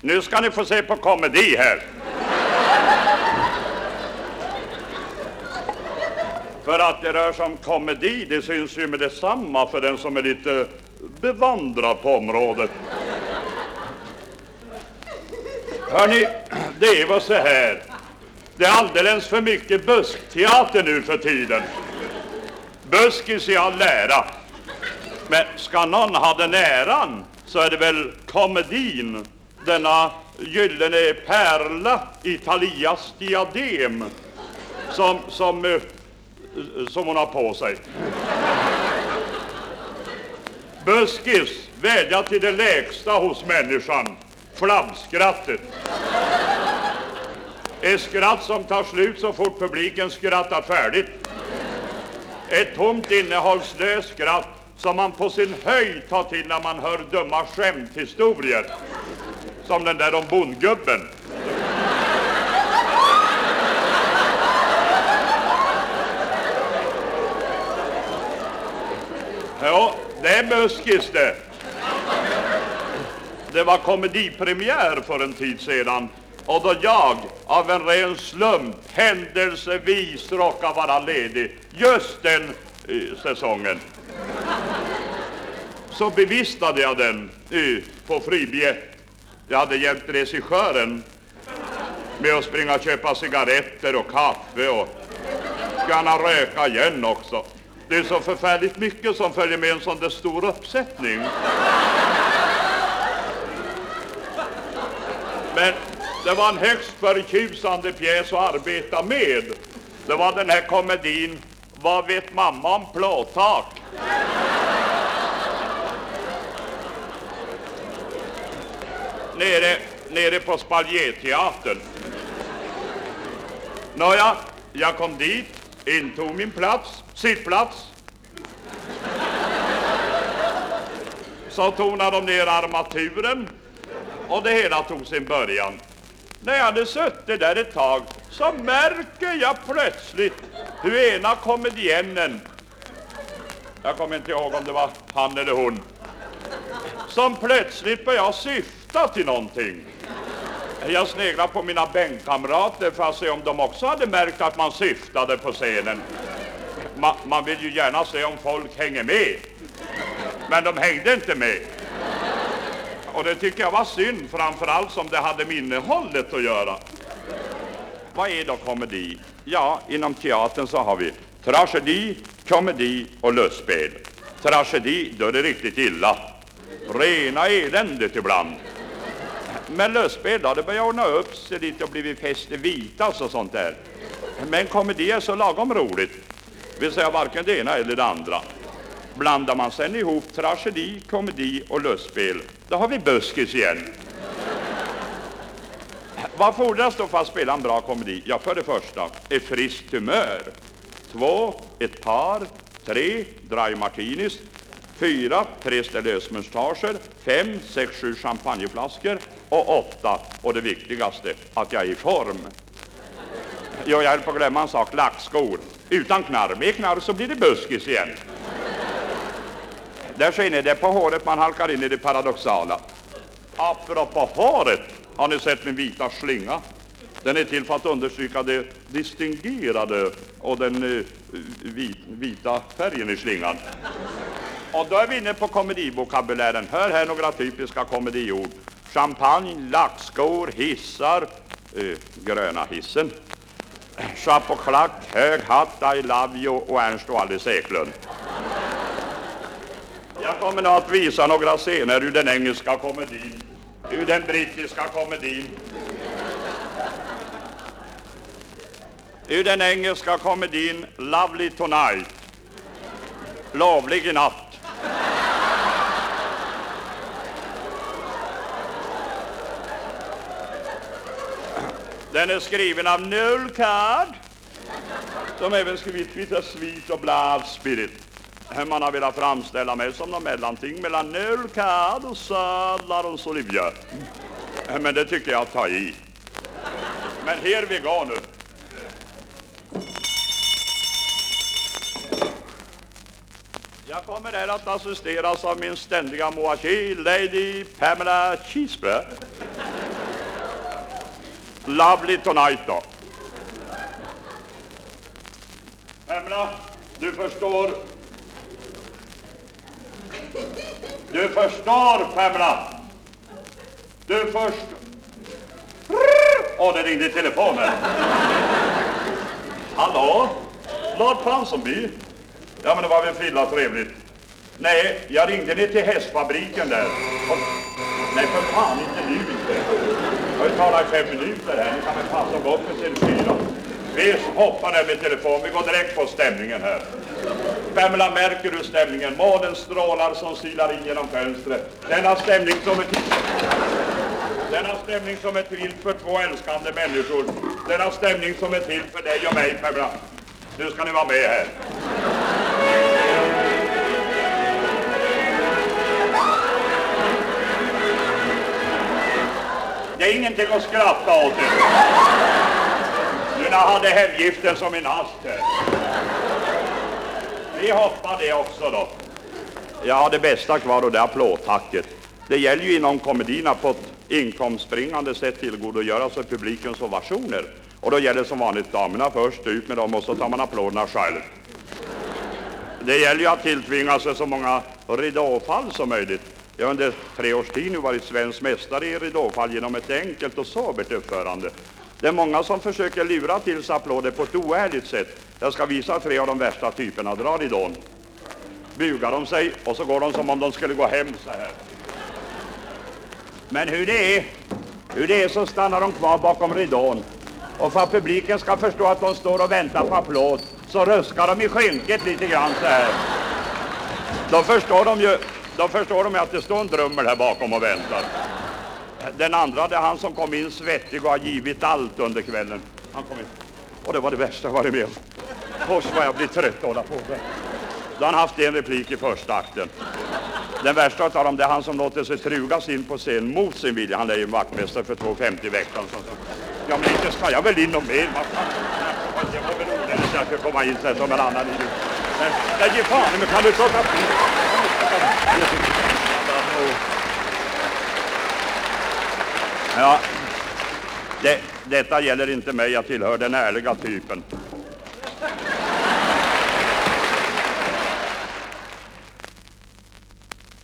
Nu ska ni få se på komedi här. För att det rör sig om komedi, det syns ju med detsamma för den som är lite bevandrad på området. Hörni, det är väl så här. Det är alldeles för mycket buskteater nu för tiden. Buskis i all ära. Men ska någon ha den äran så är det väl komedin, denna gyllene pärla i Thalias diadem som, som, eh, som hon har på sig. Buskis vädjar till det lägsta hos människan, flabbskrattet. Ett skratt som tar slut så fort publiken skrattar färdigt. Ett tomt innehållslöst skratt som man på sin höjd tar till när man hör dumma skämthistorier. Som den där om bondgubben. Ja, det är buskis det. Det var komedipremiär för en tid sedan och då jag av en ren slump händelsevis råkade vara ledig just den eh, säsongen så bevistade jag den eh, på fribiljett. Jag hade hjälpt regissören med att springa och köpa cigaretter och kaffe och gärna röka igen också. Det är så förfärligt mycket som följer med en sån där stor uppsättning. Men det var en högst förtjusande pjäs att arbeta med. Det var den här komedin Vad vet mamma om plåttak? Nere, nere på Spaljéteatern. Nåja, jag kom dit, intog min plats, sittplats. Så tonade de ner armaturen och det hela tog sin början. När jag hade suttit där ett tag så märker jag plötsligt hur ena komedienen, jag kommer inte ihåg om det var han eller hon, som plötsligt börjar syfta till någonting. Jag sneglade på mina bänkkamrater för att se om de också hade märkt att man syftade på scenen. Ma man vill ju gärna se om folk hänger med, men de hängde inte med. Och det tycker jag var synd, framförallt som det hade med innehållet att göra. Vad är då komedi? Ja, inom teatern så har vi tragedi, komedi och lustspel. Tragedi, då är det riktigt illa. Rena eländet ibland. Men lustspel då, det börjar ordna upp sig lite och blivit fäst i och sånt där. Men komedi är så lagom roligt. Vill säga varken det ena eller det andra. Blandar man sen ihop tragedi, komedi och lustspel, då har vi buskis igen. Vad fordras då för att spela en bra komedi? Ja, för det första, ett friskt humör. Två, ett par. Tre, dry martinis. Fyra, tre lösmustager. Fem, sex, sju champagneflaskor. Och ofta och det viktigaste, att jag är i form. Jo, jag höll på att glömma en sak, lackskor. Utan knarr. Med knarr så blir det buskis igen. Där skiner det på håret, man halkar in i det paradoxala. Apropå håret, har ni sett min vita slinga? Den är till för att understryka det distingerade och den uh, vit, vita färgen i slingan. Och då är vi inne på komedivokabulären. Hör här några typiska komediord. Champagne, lackskor, hissar, eh, gröna hissen, chapeau klack, hög hatt, I love you och Ernst och Alice Eklund. Jag kommer nu att visa några scener ur den engelska komedin, ur den brittiska komedin, ur den engelska komedin Lovely Tonight, lovlig i natt. Den är skriven av Noel Card, som även skrivit Vita Sweet och Blood Spirit. Man har velat framställa mig som något mellanting mellan Noel Card och Sadlar och Olivia. Men det tycker jag att ta i. Men här vi går nu. Jag kommer här att assisteras av min ständiga moaché, Lady Pamela Cheeseborough. Lovely tonight då. Pamela, du förstår. Du förstår, Pamela. Du förstår. Åh, det ringde i telefonen. Hallå? Lord Ponsonby? Ja, men det var väl frilla trevligt. Nej, jag ringde ner till hästfabriken där. Och... Nej, för fan, inte nu inte. Jag i fem minuter här. Ni kan väl passa gott med sin. Vi hoppar där med telefon. Vi går direkt på stämningen här. Pamela, märker du stämningen? Månen strålar som silar in genom fönstret. Denna stämning som är till... Denna stämning som är till för två älskande människor. Denna stämning som är till för dig och mig, Pamela. Nu ska ni vara med här. Är ingenting att skratta åt. Nu när jag hade hemgiften som en ast. här. Vi hoppar det också då. Jag har det bästa kvar och det är applådtacket. Det gäller ju inom komedierna att på ett inkomstbringande sätt tillgodogöra sig publikens ovationer. Och då gäller som vanligt damerna först, ut med dem och så tar man applåderna själv. Det gäller ju att tilltvinga sig så många ridåfall som möjligt. Jag har under tre års tid nu varit svensk mästare i ridåfall genom ett enkelt och sobert uppförande. Det är många som försöker lura till sig applåder på ett oärligt sätt. Jag ska visa tre av de värsta typerna. Dra ridån. Bugar de sig och så går de som om de skulle gå hem så här. Men hur det är, hur det är så stannar de kvar bakom ridån. Och för att publiken ska förstå att de står och väntar på applåd så ruskar de i skynket lite grann så här. Då förstår de ju då förstår de att det står en drummel här bakom och väntar. Den andra, det är han som kom in svettig och har givit allt under kvällen. Han kom in. Och det var det värsta jag varit med om. Usch vad jag blir trött att hålla på med. Då har han haft en replik i första akten. Den värsta av dem, det är han som låter sig trugas in på scen mot sin vilja. Han är ju vaktmästare för 2,50 i veckan. Så. Ja, men inte ska jag väl in och med. Det var väl onödigt att jag skulle komma in sen som en annan idiot. Men, nej, ge fan, men kan du ta Ja, det, detta gäller inte mig, jag tillhör den ärliga typen.